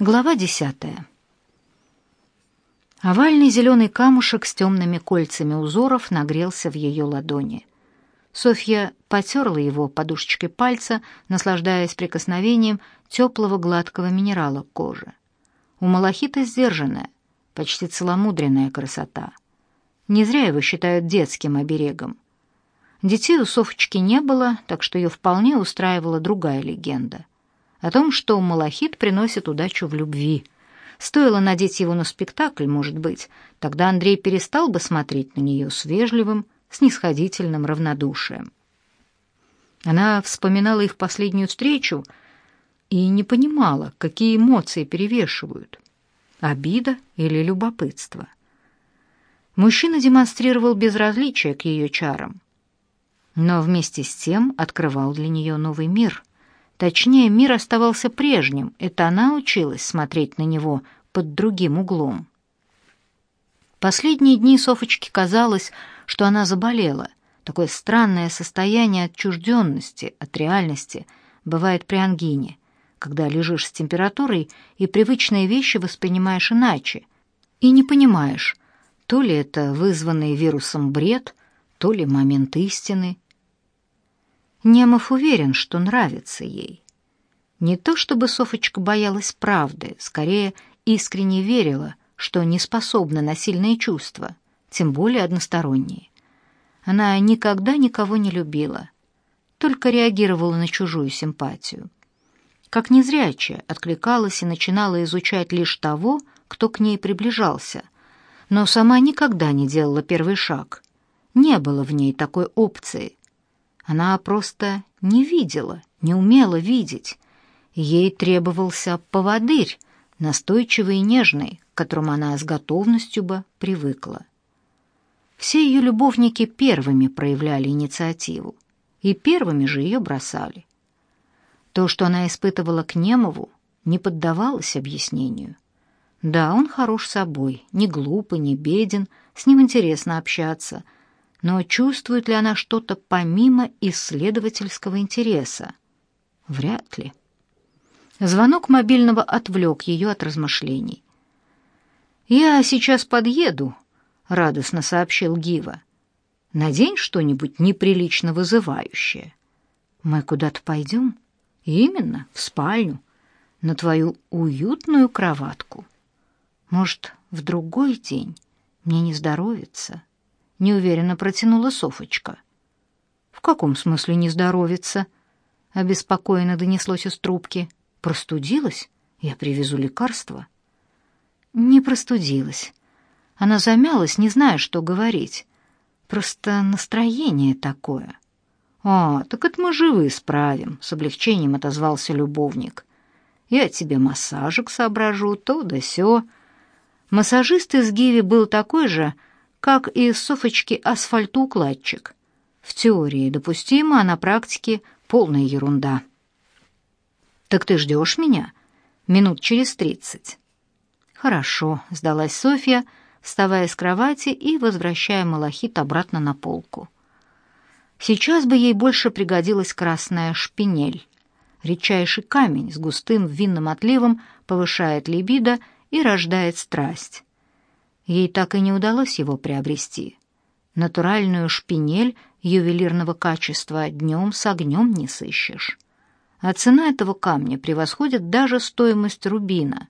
Глава десятая. Овальный зеленый камушек с темными кольцами узоров нагрелся в ее ладони. Софья потерла его подушечкой пальца, наслаждаясь прикосновением теплого гладкого минерала к коже. У малахита сдержанная, почти целомудренная красота. Не зря его считают детским оберегом. Детей у Софочки не было, так что ее вполне устраивала другая легенда — о том, что малахит приносит удачу в любви. Стоило надеть его на спектакль, может быть, тогда Андрей перестал бы смотреть на нее с вежливым, снисходительным равнодушием. Она вспоминала их последнюю встречу и не понимала, какие эмоции перевешивают — обида или любопытство. Мужчина демонстрировал безразличие к ее чарам, но вместе с тем открывал для нее новый мир — Точнее, мир оставался прежним, это она училась смотреть на него под другим углом. Последние дни Софочке казалось, что она заболела. Такое странное состояние отчужденности от реальности бывает при ангине, когда лежишь с температурой и привычные вещи воспринимаешь иначе, и не понимаешь, то ли это вызванный вирусом бред, то ли момент истины — Немов уверен, что нравится ей. Не то чтобы Софочка боялась правды, скорее искренне верила, что не способна на сильные чувства, тем более односторонние. Она никогда никого не любила, только реагировала на чужую симпатию. Как незрячая, откликалась и начинала изучать лишь того, кто к ней приближался, но сама никогда не делала первый шаг. Не было в ней такой опции, она просто не видела, не умела видеть. Ей требовался поводырь, настойчивый и нежный, к которому она с готовностью бы привыкла. Все ее любовники первыми проявляли инициативу, и первыми же ее бросали. То, что она испытывала к Немову, не поддавалось объяснению. Да, он хорош собой, не глупый, не беден, с ним интересно общаться — но чувствует ли она что-то помимо исследовательского интереса? Вряд ли. Звонок мобильного отвлек ее от размышлений. «Я сейчас подъеду», — радостно сообщил Гива. «Надень что-нибудь неприлично вызывающее». «Мы куда-то пойдем?» «Именно, в спальню, на твою уютную кроватку. Может, в другой день мне не здоровится?» Неуверенно протянула Софочка. В каком смысле не здоровится? обеспокоенно донеслось из трубки. Простудилась? Я привезу лекарство. Не простудилась. Она замялась, не зная, что говорить. Просто настроение такое. А, так это мы живы справим, с облегчением отозвался любовник. Я тебе массажик соображу, то да сё. Массажист из Гиви был такой же, как и Софочки асфальтоукладчик. В теории допустимо, а на практике полная ерунда. «Так ты ждешь меня?» «Минут через тридцать». «Хорошо», — сдалась Софья, вставая с кровати и возвращая малахит обратно на полку. Сейчас бы ей больше пригодилась красная шпинель. Редчайший камень с густым винным отливом повышает либидо и рождает страсть. Ей так и не удалось его приобрести. Натуральную шпинель ювелирного качества днем с огнем не сыщешь. А цена этого камня превосходит даже стоимость рубина.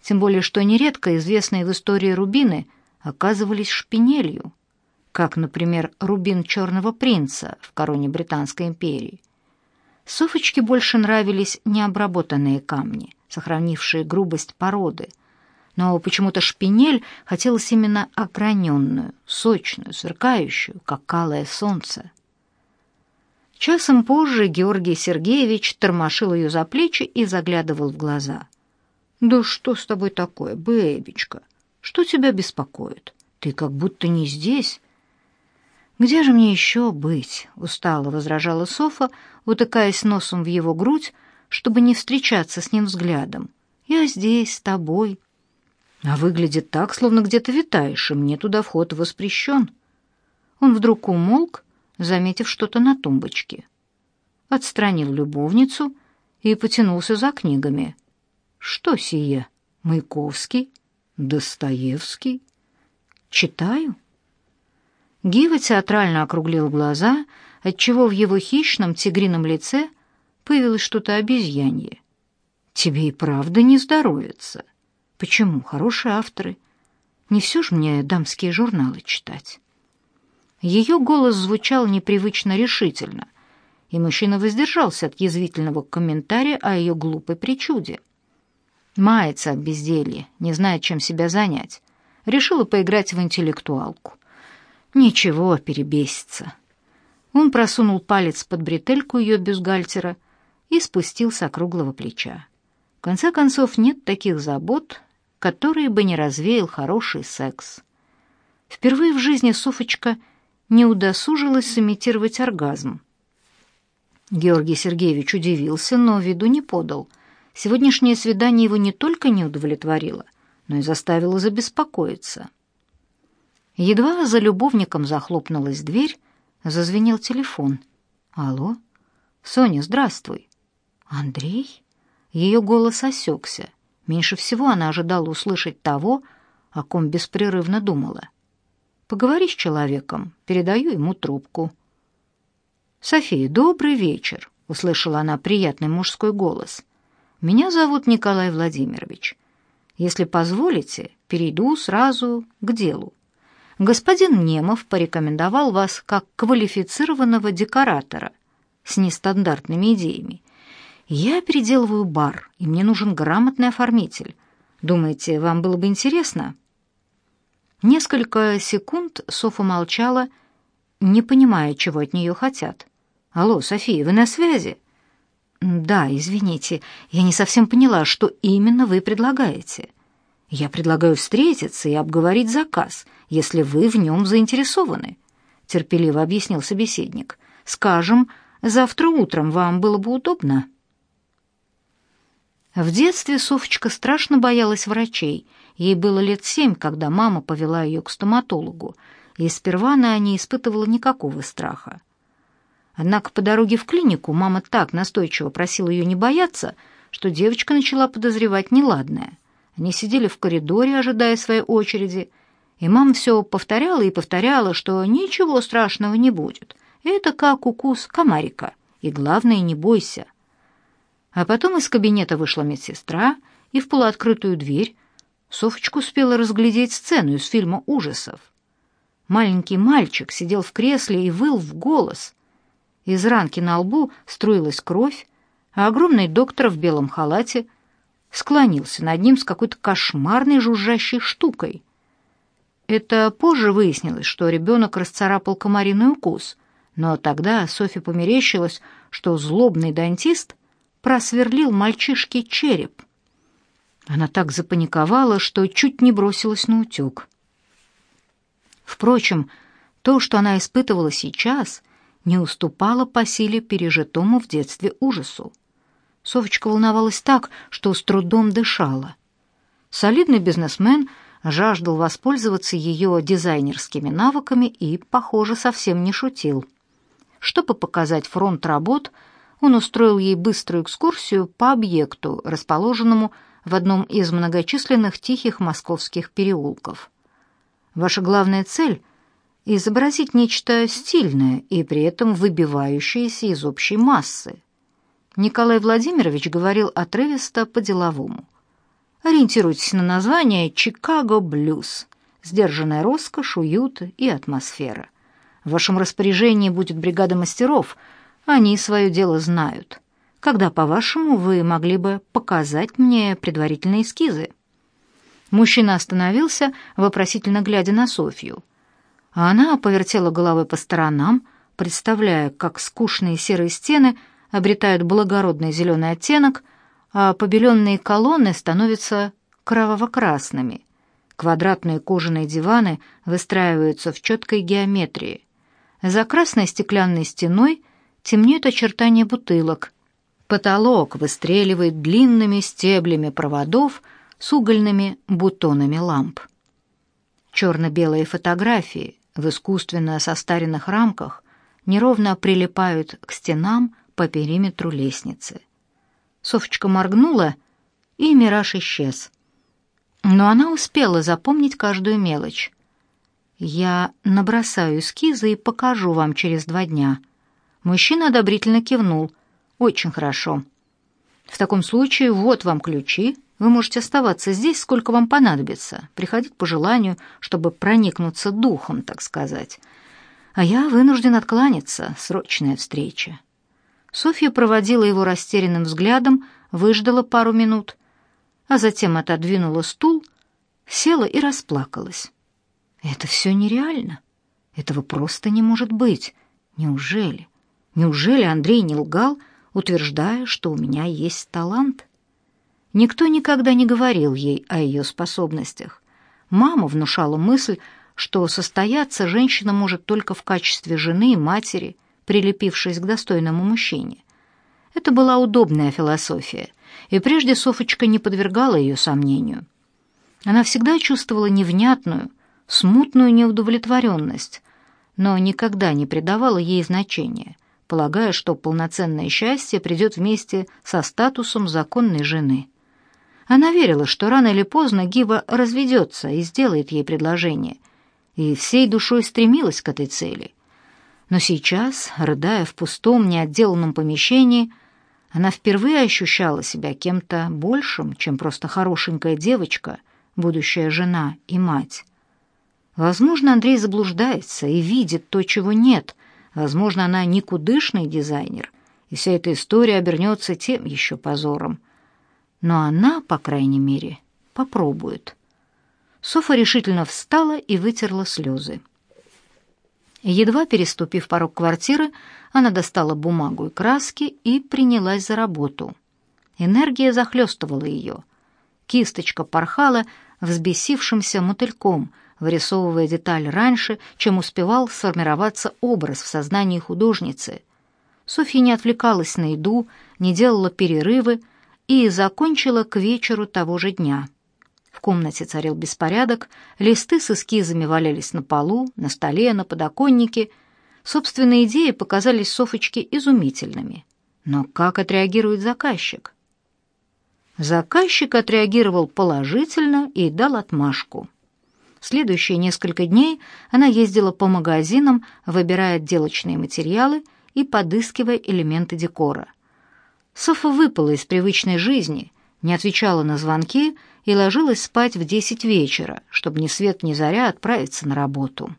Тем более, что нередко известные в истории рубины оказывались шпинелью, как, например, рубин черного принца в короне Британской империи. Софочке больше нравились необработанные камни, сохранившие грубость породы – но почему-то шпинель хотелось именно ограненную, сочную, сверкающую, как калое солнце. Часом позже Георгий Сергеевич тормошил ее за плечи и заглядывал в глаза. «Да что с тобой такое, бэбичка? Что тебя беспокоит? Ты как будто не здесь». «Где же мне еще быть?» — устало возражала Софа, утыкаясь носом в его грудь, чтобы не встречаться с ним взглядом. «Я здесь, с тобой». А выглядит так, словно где-то витаешь, и мне туда вход воспрещен. Он вдруг умолк, заметив что-то на тумбочке. Отстранил любовницу и потянулся за книгами. Что сие? Маяковский? Достоевский? Читаю. Гива театрально округлил глаза, отчего в его хищном тигрином лице появилось что-то обезьянье. Тебе и правда не здоровится. Почему? Хорошие авторы. Не все ж мне дамские журналы читать. Ее голос звучал непривычно решительно, и мужчина воздержался от язвительного комментария о ее глупой причуде. Мается от безделья, не знает, чем себя занять. Решила поиграть в интеллектуалку. Ничего, перебесится. Он просунул палец под бретельку ее бюстгальтера и спустил с округлого плеча. В конце концов, нет таких забот, которые бы не развеял хороший секс. Впервые в жизни Софочка не удосужилась сымитировать оргазм. Георгий Сергеевич удивился, но виду не подал. Сегодняшнее свидание его не только не удовлетворило, но и заставило забеспокоиться. Едва за любовником захлопнулась дверь, зазвенел телефон. «Алло? Соня, здравствуй!» «Андрей?» Ее голос осекся. Меньше всего она ожидала услышать того, о ком беспрерывно думала. «Поговори с человеком, передаю ему трубку». «София, добрый вечер», — услышала она приятный мужской голос. «Меня зовут Николай Владимирович. Если позволите, перейду сразу к делу. Господин Немов порекомендовал вас как квалифицированного декоратора с нестандартными идеями я переделываю бар, и мне нужен грамотный оформитель. Думаете, вам было бы интересно?» Несколько секунд Софа молчала, не понимая, чего от нее хотят. «Алло, София, вы на связи?» «Да, извините, я не совсем поняла, что именно вы предлагаете. Я предлагаю встретиться и обговорить заказ, если вы в нем заинтересованы», — терпеливо объяснил собеседник. «Скажем, завтра утром вам было бы удобно?» В детстве Софочка страшно боялась врачей. Ей было лет семь, когда мама повела ее к стоматологу, и сперва она не испытывала никакого страха. Однако по дороге в клинику мама так настойчиво просила ее не бояться, что девочка начала подозревать неладное. Они сидели в коридоре, ожидая своей очереди, и мама все повторяла и повторяла, что ничего страшного не будет. Это как укус комарика, и главное, не бойся — а потом из кабинета вышла медсестра, и в полуоткрытую дверь Софочка успела разглядеть сцену из фильма ужасов. Маленький мальчик сидел в кресле и выл в голос. Из ранки на лбу струилась кровь, а огромный доктор в белом халате склонился над ним с какой-то кошмарной жужжащей штукой. Это позже выяснилось, что ребенок расцарапал комариный укус, но тогда Софи померещилось, что злобный дантист просверлил мальчишке череп. Она так запаниковала, что чуть не бросилась на утек. Впрочем, то, что она испытывала сейчас, не уступало по силе пережитому в детстве ужасу. Совочка волновалась так, что с трудом дышала. Солидный бизнесмен жаждал воспользоваться ее дизайнерскими навыками и, похоже, совсем не шутил. Чтобы показать фронт работ, он устроил ей быструю экскурсию по объекту, расположенному в одном из многочисленных тихих московских переулков. Ваша главная цель — изобразить нечто стильное и при этом выбивающееся из общей массы. Николай Владимирович говорил отрывисто по-деловому. Ориентируйтесь на название «Чикаго Блюз», сдержанная роскошь, уют и атмосфера. В вашем распоряжении будет бригада мастеров — они свое дело знают. Когда, по-вашему, вы могли бы показать мне предварительные эскизы?» Мужчина остановился, вопросительно глядя на Софью. А она повертела головой по сторонам, представляя, как скучные серые стены обретают благородный зеленый оттенок, а побеленные колонны становятся кроваво-красными. Квадратные кожаные диваны выстраиваются в четкой геометрии. За красной стеклянной стеной темнеют очертания бутылок. Потолок выстреливает длинными стеблями проводов с угольными бутонами ламп. Черно-белые фотографии в искусственно состаренных рамках неровно прилипают к стенам по периметру лестницы. Софочка моргнула и мираж исчез. Но она успела запомнить каждую мелочь. «Я набросаю эскизы и покажу вам через два дня». Мужчина одобрительно кивнул. «Очень хорошо. В таком случае вот вам ключи. Вы можете оставаться здесь, сколько вам понадобится, приходить по желанию, чтобы проникнуться духом, так сказать. А я вынужден откланяться, срочная встреча». Софья проводила его растерянным взглядом, выждала пару минут, а затем отодвинула стул, села и расплакалась. «Это все нереально. Этого просто не может быть. Неужели? Неужели Андрей не лгал, утверждая, что у меня есть талант?» Никто никогда не говорил ей о ее способностях. Мама внушала мысль, что состояться женщина может только в качестве жены и матери, прилепившись к достойному мужчине. Это была удобная философия, и прежде Софочка не подвергала ее сомнению. Она всегда чувствовала невнятную, смутную неудовлетворенность, но никогда не придавала ей значения, полагая, что полноценное счастье придет вместе со статусом законной жены. Она верила, что рано или поздно Гива разведется и сделает ей предложение, и всей душой стремилась к этой цели. Но сейчас, рыдая в пустом, неотделанном помещении, она впервые ощущала себя кем-то большим, чем просто хорошенькая девочка, будущая жена и мать. Возможно, Андрей заблуждается и видит то, чего нет. Возможно, она никудышный дизайнер, и вся эта история обернется тем еще позором но она, по крайней мере, попробует. Софа решительно встала и вытерла слезы. Едва переступив порог квартиры, она достала бумагу и краски и принялась за работу. Энергия захлестывала ее. Кисточка порхала взбесившимся мотыльком, вырисовывая деталь раньше, чем успевал сформироваться образ в сознании художницы. Софья не отвлекалась на еду, не делала перерывы, и закончила к вечеру того же дня. В комнате царил беспорядок, листы с эскизами валялись на полу, на столе, на подоконнике. Собственные идеи показались Софочке изумительными. Но как отреагирует заказчик? Заказчик отреагировал положительно и дал отмашку. В следующие несколько дней она ездила по магазинам, выбирая отделочные материалы и подыскивая элементы декора – Софа выпала из привычной жизни, не отвечала на звонки и ложилась спать в десять вечера, чтобы ни свет ни заря отправиться на работу.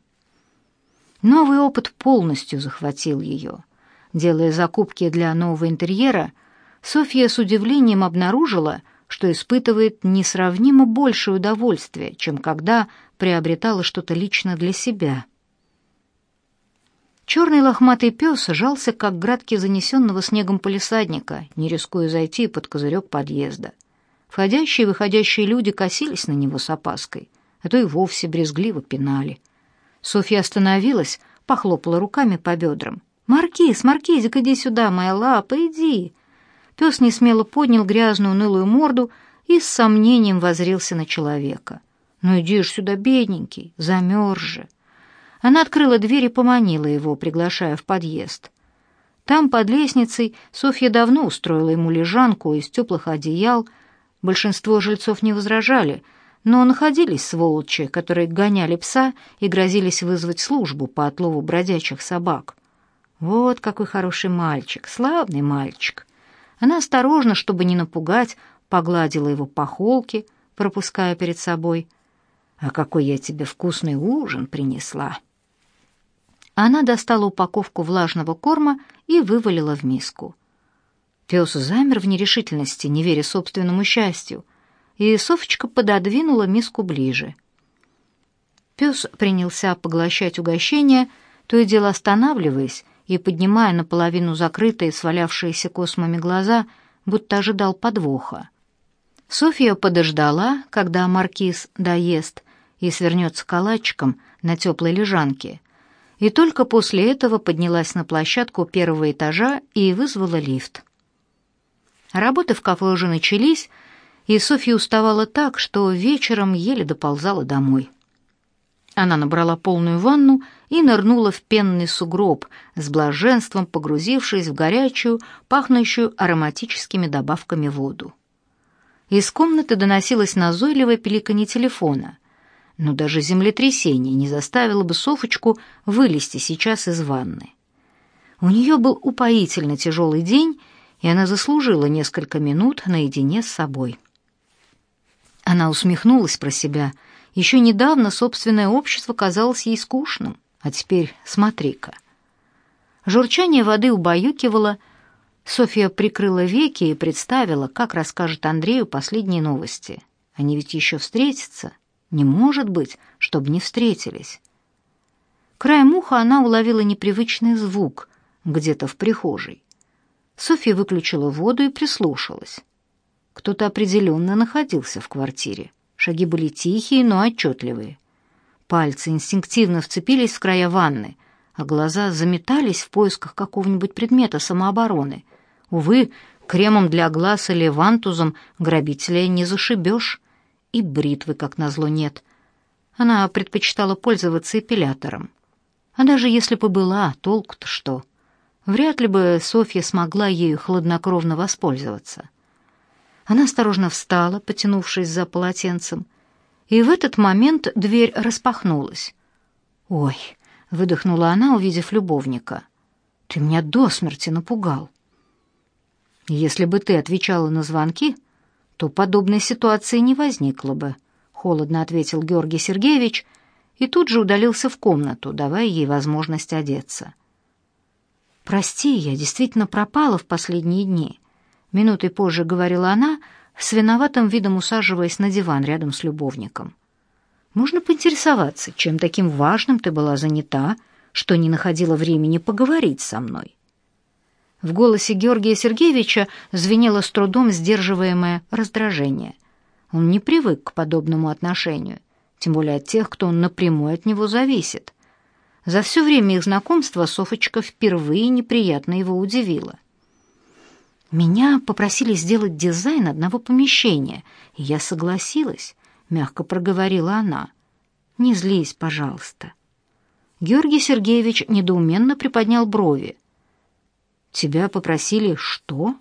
Новый опыт полностью захватил ее. Делая закупки для нового интерьера, Софья с удивлением обнаружила, что испытывает несравнимо большее удовольствие, чем когда приобретала что-то лично для себя. Черный лохматый пес жался, как градки занесенного снегом полисадника, не рискуя зайти под козырек подъезда. Входящие и выходящие люди косились на него с опаской, а то и вовсе брезгливо пинали. Софья остановилась, похлопала руками по бедрам. «Маркиз, Маркизик, иди сюда, моя лапа, иди!» Пес несмело поднял грязную унылую морду и с сомнением возрился на человека. «Ну иди ж сюда, бедненький, замерз же!» Она открыла дверь и поманила его, приглашая в подъезд. Там, под лестницей, Софья давно устроила ему лежанку из теплых одеял. Большинство жильцов не возражали, но находились сволочи, которые гоняли пса и грозились вызвать службу по отлову бродячих собак. Вот какой хороший мальчик, славный мальчик. Она осторожно, чтобы не напугать, погладила его по холке, пропуская перед собой. «А какой я тебе вкусный ужин принесла!» Она достала упаковку влажного корма и вывалила в миску. Пес замер в нерешительности, не веря собственному счастью, и Софочка пододвинула миску ближе. Пес принялся поглощать угощение, то и дело останавливаясь и поднимая наполовину закрытые, свалявшиеся космами глаза, будто ожидал подвоха. Софья подождала, когда маркиз доест и свернется калачиком на теплой лежанке, и только после этого поднялась на площадку первого этажа и вызвала лифт. Работы в кафе уже начались, и Софья уставала так, что вечером еле доползала домой. Она набрала полную ванну и нырнула в пенный сугроб, с блаженством погрузившись в горячую, пахнущую ароматическими добавками воду. Из комнаты доносилось назойливое пиликанье телефона. Но даже землетрясение не заставило бы Софочку вылезти сейчас из ванны. У нее был упоительно тяжелый день, и она заслужила несколько минут наедине с собой. Она усмехнулась про себя. Еще недавно собственное общество казалось ей скучным, а теперь смотри-ка. Журчание воды убаюкивало, Софья прикрыла веки и представила, как расскажет Андрею последние новости. Они ведь еще встретятся. Не может быть, чтобы не встретились. Краем уха она уловила непривычный звук где-то в прихожей. Софья выключила воду и прислушалась. Кто-то определенно находился в квартире. Шаги были тихие, но отчетливые. Пальцы инстинктивно вцепились в края ванны, а глаза заметались в поисках какого-нибудь предмета самообороны. Увы, кремом для глаз или вантузом грабителя не зашибешь. И бритвы, как назло, нет. Она предпочитала пользоваться эпилятором. А даже если бы была, толк-то что? Вряд ли бы Софья смогла ею хладнокровно воспользоваться. Она осторожно встала, потянувшись за полотенцем, и в этот момент дверь распахнулась. «Ой!» — выдохнула она, увидев любовника. «Ты меня до смерти напугал». «Если бы ты отвечала на звонки, то подобной ситуации не возникло бы», — холодно ответил Георгий Сергеевич и тут же удалился в комнату, давая ей возможность одеться. «Прости, я действительно пропала в последние дни. Минутой позже говорила она, с виноватым видом усаживаясь на диван рядом с любовником. «Можно поинтересоваться, чем таким важным ты была занята, что не находила времени поговорить со мной?» В голосе Георгия Сергеевича звенело с трудом сдерживаемое раздражение. Он не привык к подобному отношению, тем более от тех, кто напрямую от него зависит. За все время их знакомства Софочка впервые неприятно его удивила. Меня попросили сделать дизайн одного помещения, и я согласилась, мягко проговорила она. Не злись, пожалуйста. Георгий Сергеевич недоуменно приподнял брови. Тебя попросили что?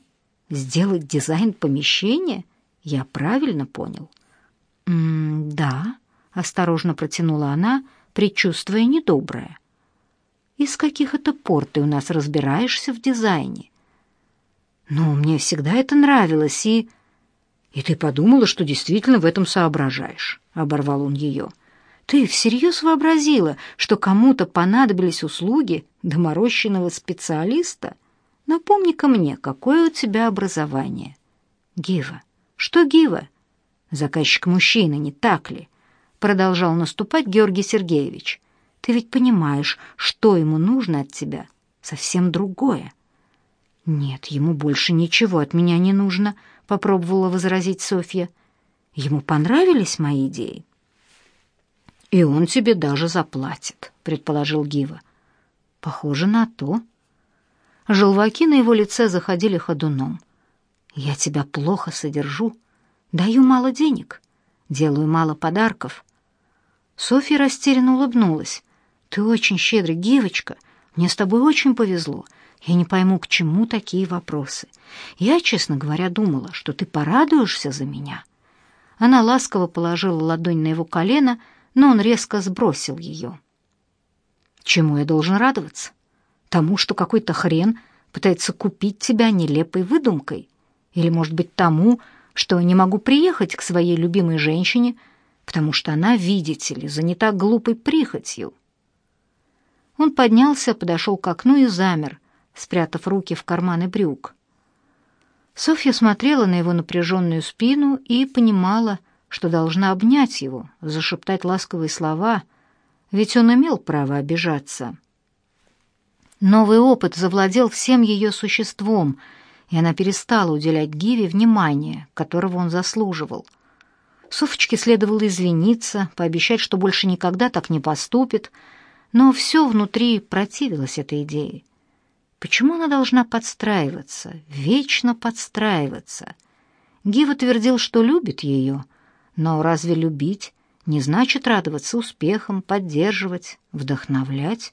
Сделать дизайн помещения? Я правильно понял? М да, осторожно протянула она, предчувствуя недоброе. Из каких это пор ты у нас разбираешься в дизайне? «Ну, мне всегда это нравилось, и...» «И ты подумала, что действительно в этом соображаешь», — оборвал он ее. «Ты всерьез вообразила, что кому-то понадобились услуги доморощенного специалиста? Напомни-ка мне, какое у тебя образование?» «Гива. Что Гива?» «Заказчик мужчина, не так ли?» Продолжал наступать Георгий Сергеевич. «Ты ведь понимаешь, что ему нужно от тебя? Совсем другое». Нет, ему больше ничего от меня не нужно, попробовала возразить Софья. Ему понравились мои идеи. И он тебе даже заплатит, предположил Гива. Похоже на то. Желваки на его лице заходили ходуном. Я тебя плохо содержу, даю мало денег, делаю мало подарков. Софья растерянно улыбнулась. Ты очень щедрый, девочка. Мне с тобой очень повезло. Я не пойму, к чему такие вопросы. Я, честно говоря, думала, что ты порадуешься за меня. Она ласково положила ладонь на его колено, но он резко сбросил ее. Чему я должен радоваться? Тому, что какой-то хрен пытается купить тебя нелепой выдумкой? Или, может быть, тому, что не могу приехать к своей любимой женщине, потому что она, видите ли, занята глупой прихотью? Он поднялся, подошел к окну и замер, спрятав руки в карманы брюк. Софья смотрела на его напряженную спину и понимала, что должна обнять его, зашептать ласковые слова, ведь он имел право обижаться. Новый опыт завладел всем ее существом, и она перестала уделять Гиве внимание, которого он заслуживал. Софочке следовало извиниться, пообещать, что больше никогда так не поступит, но все внутри противилось этой идее. Почему она должна подстраиваться, вечно подстраиваться? Гива твердил, что любит ее, но разве любить не значит радоваться успехам, поддерживать, вдохновлять?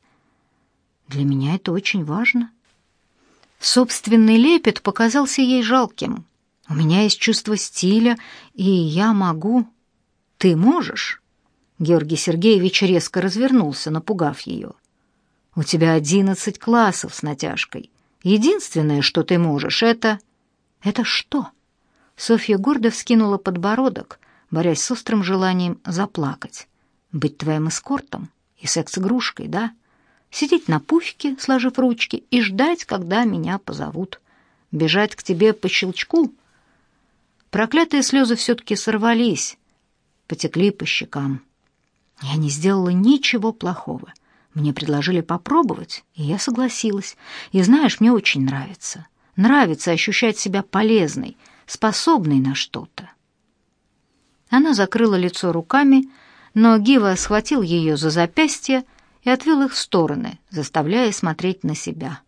Для меня это очень важно. Собственный лепет показался ей жалким. У меня есть чувство стиля, и я могу... Ты можешь?» Георгий Сергеевич резко развернулся, напугав ее. «У тебя одиннадцать классов с натяжкой. Единственное, что ты можешь, это...» «Это что?» Софья гордо вскинула подбородок, борясь с острым желанием заплакать. «Быть твоим эскортом и секс-игрушкой, да? Сидеть на пуфике, сложив ручки, и ждать, когда меня позовут. Бежать к тебе по щелчку?» Проклятые слезы все-таки сорвались, потекли по щекам. Я не сделала ничего плохого. Мне предложили попробовать, и я согласилась. И знаешь, мне очень нравится. Нравится ощущать себя полезной, способной на что-то. Она закрыла лицо руками, но Гива схватил ее за запястье и отвел их в стороны, заставляя смотреть на себя.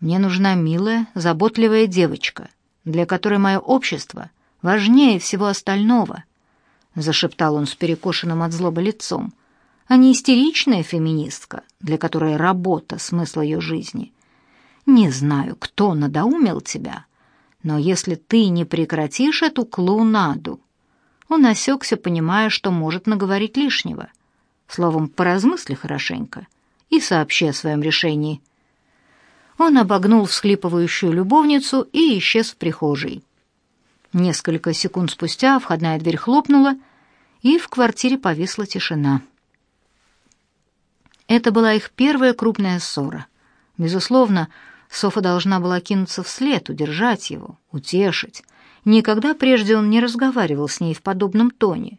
«Мне нужна милая, заботливая девочка, для которой мое общество важнее всего остального», — зашептал он с перекошенным от злобы лицом, а не истеричная феминистка, для которой работа — смысл ее жизни. Не знаю, кто надоумил тебя, но если ты не прекратишь эту клоунаду, он осекся, понимая, что может наговорить лишнего. Словом, поразмысли хорошенько и сообщи о своем решении. Он обогнул всхлипывающую любовницу и исчез в прихожей. Несколько секунд спустя входная дверь хлопнула, и в квартире повисла тишина. Это была их первая крупная ссора. Безусловно, Софа должна была кинуться вслед, удержать его, утешить. Никогда прежде он не разговаривал с ней в подобном тоне.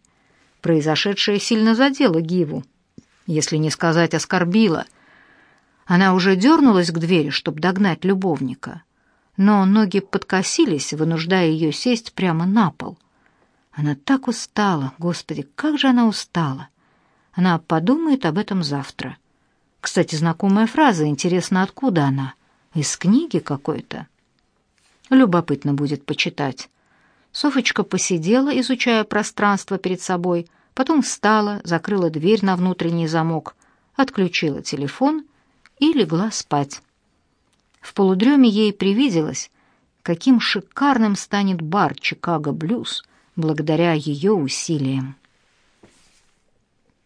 Произошедшее сильно задело Гиву, если не сказать оскорбило. Она уже дернулась к двери, чтобы догнать любовника, но ноги подкосились, вынуждая ее сесть прямо на пол. Она так устала, господи, как же она устала! Она подумает об этом завтра. Кстати, знакомая фраза, интересно, откуда она? Из книги какой-то. Любопытно будет почитать. Софочка посидела, изучая пространство перед собой, потом встала, закрыла дверь на внутренний замок, отключила телефон и легла спать. В полудреме ей привиделось, каким шикарным станет бар «Чикаго Блюз» благодаря ее усилиям.